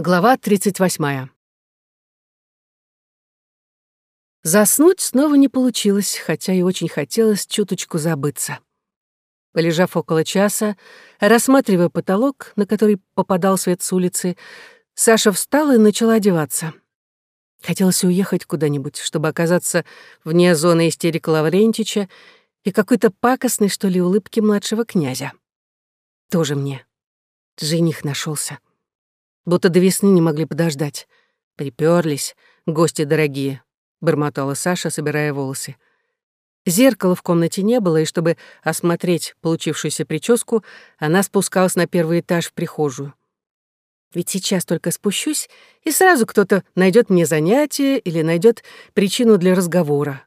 Глава 38. Заснуть снова не получилось, хотя и очень хотелось чуточку забыться. Полежав около часа, рассматривая потолок, на который попадал свет с улицы, Саша встала и начала одеваться. Хотелось уехать куда-нибудь, чтобы оказаться вне зоны истерика Лаврентича и какой-то пакостной, что ли, улыбки младшего князя. Тоже мне. Жених нашелся будто до весны не могли подождать. Приперлись, гости дорогие, бормотала Саша, собирая волосы. Зеркала в комнате не было, и чтобы осмотреть получившуюся прическу, она спускалась на первый этаж в прихожую. Ведь сейчас только спущусь, и сразу кто-то найдет мне занятие или найдет причину для разговора.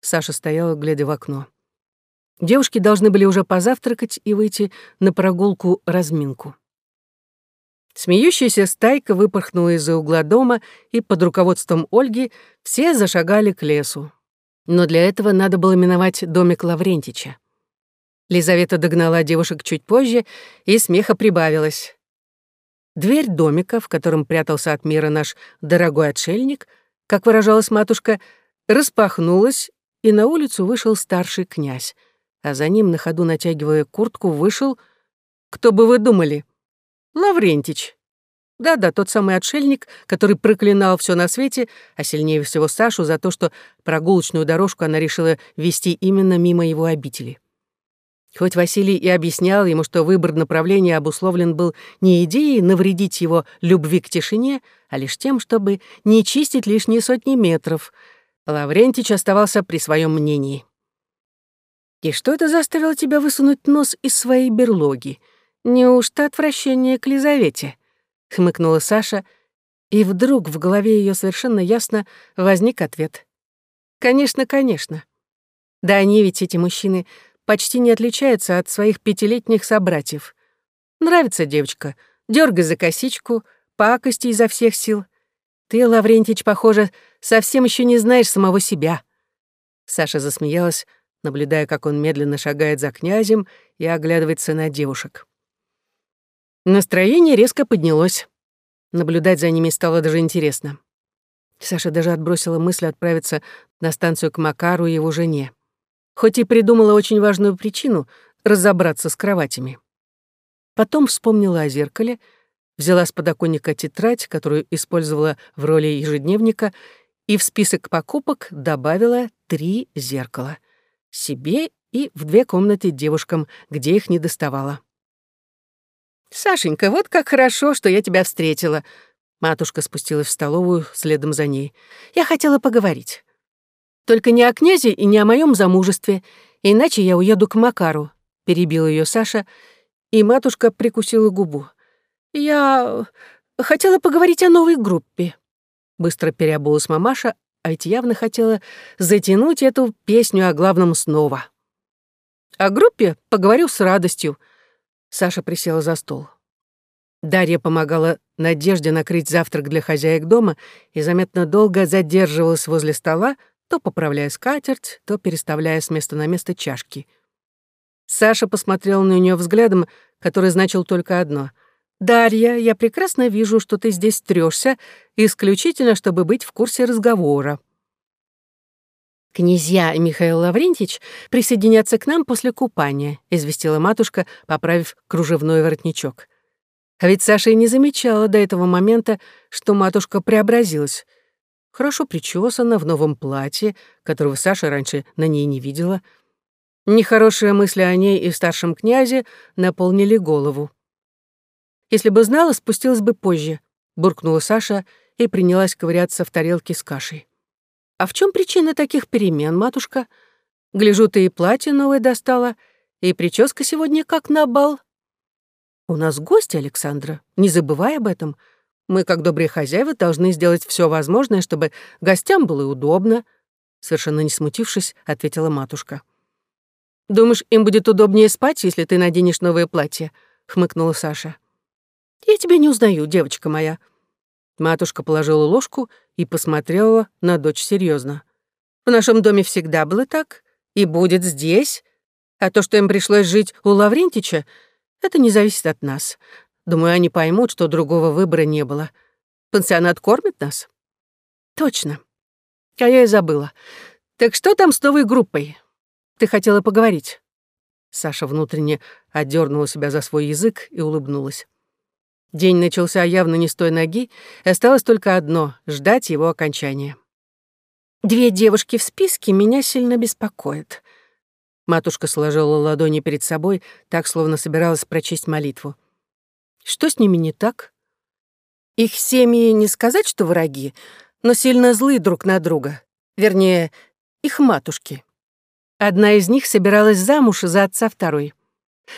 Саша стояла, глядя в окно. Девушки должны были уже позавтракать и выйти на прогулку-разминку. Смеющаяся стайка выпорхнула из-за угла дома, и под руководством Ольги все зашагали к лесу. Но для этого надо было миновать домик Лаврентича. Лизавета догнала девушек чуть позже, и смеха прибавилось. Дверь домика, в котором прятался от мира наш дорогой отшельник, как выражалась матушка, распахнулась, и на улицу вышел старший князь, а за ним, на ходу натягивая куртку, вышел... Кто бы вы думали? Лаврентич. Да-да, тот самый отшельник, который проклинал все на свете, а сильнее всего Сашу за то, что прогулочную дорожку она решила вести именно мимо его обители. Хоть Василий и объяснял ему, что выбор направления обусловлен был не идеей навредить его любви к тишине, а лишь тем, чтобы не чистить лишние сотни метров, Лаврентич оставался при своем мнении. «И что это заставило тебя высунуть нос из своей берлоги?» Неужто отвращение к Лизавете? хмыкнула Саша, и вдруг в голове ее совершенно ясно возник ответ. Конечно, конечно. Да они ведь, эти мужчины, почти не отличаются от своих пятилетних собратьев. Нравится девочка, дергай за косичку, пакости изо всех сил. Ты, Лаврентич, похоже, совсем еще не знаешь самого себя. Саша засмеялась, наблюдая, как он медленно шагает за князем и оглядывается на девушек. Настроение резко поднялось. Наблюдать за ними стало даже интересно. Саша даже отбросила мысль отправиться на станцию к Макару и его жене. Хоть и придумала очень важную причину разобраться с кроватями. Потом вспомнила о зеркале, взяла с подоконника тетрадь, которую использовала в роли ежедневника, и в список покупок добавила три зеркала. Себе и в две комнаты девушкам, где их не доставала. «Сашенька, вот как хорошо, что я тебя встретила». Матушка спустилась в столовую следом за ней. «Я хотела поговорить. Только не о князе и не о моем замужестве, иначе я уеду к Макару», — перебила ее Саша, и матушка прикусила губу. «Я хотела поговорить о новой группе». Быстро переобулась мамаша, а ведь явно хотела затянуть эту песню о главном снова. «О группе поговорю с радостью», — Саша присела за стол. Дарья помогала Надежде накрыть завтрак для хозяек дома и заметно долго задерживалась возле стола, то поправляя скатерть, то переставляя с места на место чашки. Саша посмотрела на нее взглядом, который значил только одно. «Дарья, я прекрасно вижу, что ты здесь трёшься, исключительно, чтобы быть в курсе разговора». «Князья Михаил Лаврентьевич присоединятся к нам после купания», — известила матушка, поправив кружевной воротничок. А ведь Саша и не замечала до этого момента, что матушка преобразилась. Хорошо причесана, в новом платье, которого Саша раньше на ней не видела. Нехорошие мысли о ней и старшем князе наполнили голову. «Если бы знала, спустилась бы позже», — буркнула Саша и принялась ковыряться в тарелке с кашей. «А в чем причина таких перемен, матушка? Гляжу, ты и платье новое достала, и прическа сегодня как на бал». «У нас гости, Александра, не забывай об этом. Мы, как добрые хозяева, должны сделать все возможное, чтобы гостям было удобно», совершенно не смутившись, ответила матушка. «Думаешь, им будет удобнее спать, если ты наденешь новое платье?» — хмыкнула Саша. «Я тебя не узнаю, девочка моя», Матушка положила ложку и посмотрела на дочь серьезно. «В нашем доме всегда было так, и будет здесь. А то, что им пришлось жить у Лаврентича, это не зависит от нас. Думаю, они поймут, что другого выбора не было. Пансионат кормит нас? Точно. А я и забыла. Так что там с новой группой? Ты хотела поговорить? Саша внутренне отдернула себя за свой язык и улыбнулась. День начался явно не с той ноги, и осталось только одно — ждать его окончания. «Две девушки в списке меня сильно беспокоят». Матушка сложила ладони перед собой, так, словно собиралась прочесть молитву. «Что с ними не так?» «Их семьи не сказать, что враги, но сильно злы друг на друга. Вернее, их матушки. Одна из них собиралась замуж за отца второй.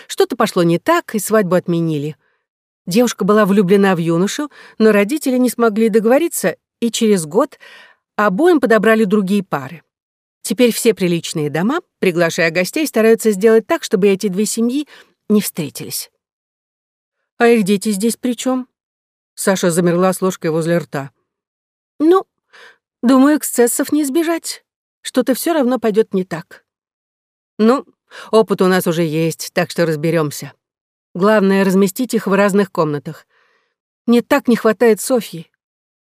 Что-то пошло не так, и свадьбу отменили. Девушка была влюблена в юношу, но родители не смогли договориться, и через год обоим подобрали другие пары. Теперь все приличные дома, приглашая гостей, стараются сделать так, чтобы эти две семьи не встретились. А их дети здесь при чем? Саша замерла с ложкой возле рта. Ну, думаю, эксцессов не избежать. Что-то все равно пойдет не так. Ну, опыт у нас уже есть, так что разберемся. Главное — разместить их в разных комнатах. Мне так не хватает Софьи.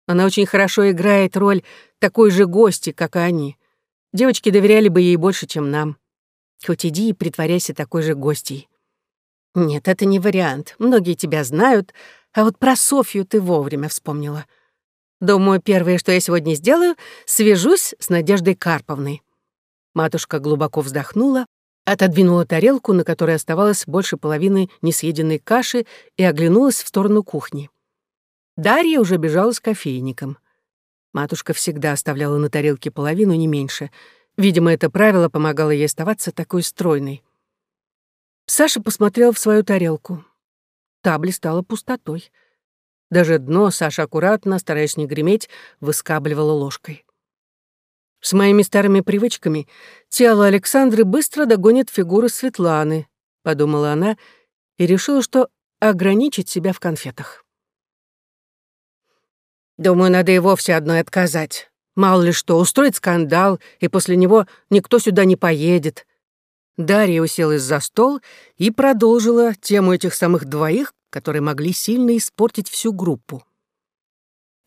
Она очень хорошо играет роль такой же гости, как и они. Девочки доверяли бы ей больше, чем нам. Хоть иди и притворяйся такой же гостьей. Нет, это не вариант. Многие тебя знают, а вот про Софью ты вовремя вспомнила. Думаю, первое, что я сегодня сделаю, свяжусь с Надеждой Карповной. Матушка глубоко вздохнула, отодвинула тарелку, на которой оставалось больше половины несъеденной каши, и оглянулась в сторону кухни. Дарья уже бежала с кофейником. Матушка всегда оставляла на тарелке половину, не меньше. Видимо, это правило помогало ей оставаться такой стройной. Саша посмотрел в свою тарелку. Та блистала пустотой. Даже дно Саша аккуратно, стараясь не греметь, выскабливала ложкой. С моими старыми привычками тело Александры быстро догонит фигуру Светланы, подумала она и решила, что ограничить себя в конфетах. Думаю, надо и вовсе одной отказать. Мало ли что, устроить скандал, и после него никто сюда не поедет. Дарья уселась за стол и продолжила тему этих самых двоих, которые могли сильно испортить всю группу.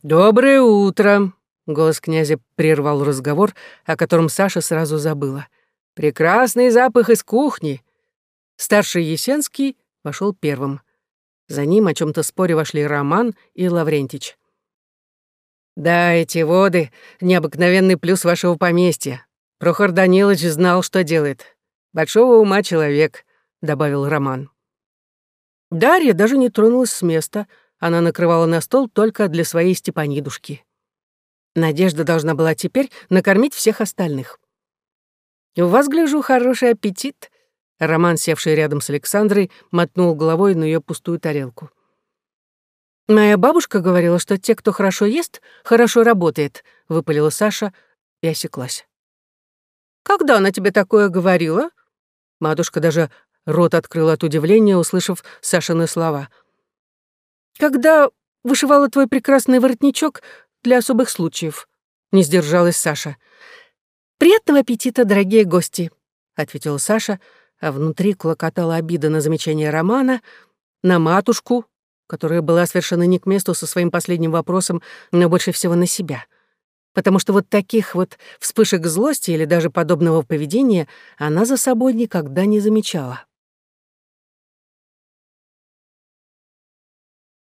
«Доброе утро!» Голос князя прервал разговор, о котором Саша сразу забыла. «Прекрасный запах из кухни!» Старший Есенский вошел первым. За ним о чем то споре вошли Роман и Лаврентич. «Да, эти воды — необыкновенный плюс вашего поместья. Прохор Данилович знал, что делает. Большого ума человек», — добавил Роман. Дарья даже не тронулась с места, она накрывала на стол только для своей Степанидушки. Надежда должна была теперь накормить всех остальных. «У вас, гляжу, хороший аппетит», — Роман, севший рядом с Александрой, мотнул головой на ее пустую тарелку. «Моя бабушка говорила, что те, кто хорошо ест, хорошо работает», — выпалила Саша и осеклась. «Когда она тебе такое говорила?» Матушка даже рот открыла от удивления, услышав Сашины слова. «Когда вышивала твой прекрасный воротничок для особых случаев», — не сдержалась Саша. «Приятного аппетита, дорогие гости», — ответила Саша, а внутри клокотала обида на замечание Романа, на матушку, которая была совершенно не к месту со своим последним вопросом, но больше всего на себя. Потому что вот таких вот вспышек злости или даже подобного поведения она за собой никогда не замечала.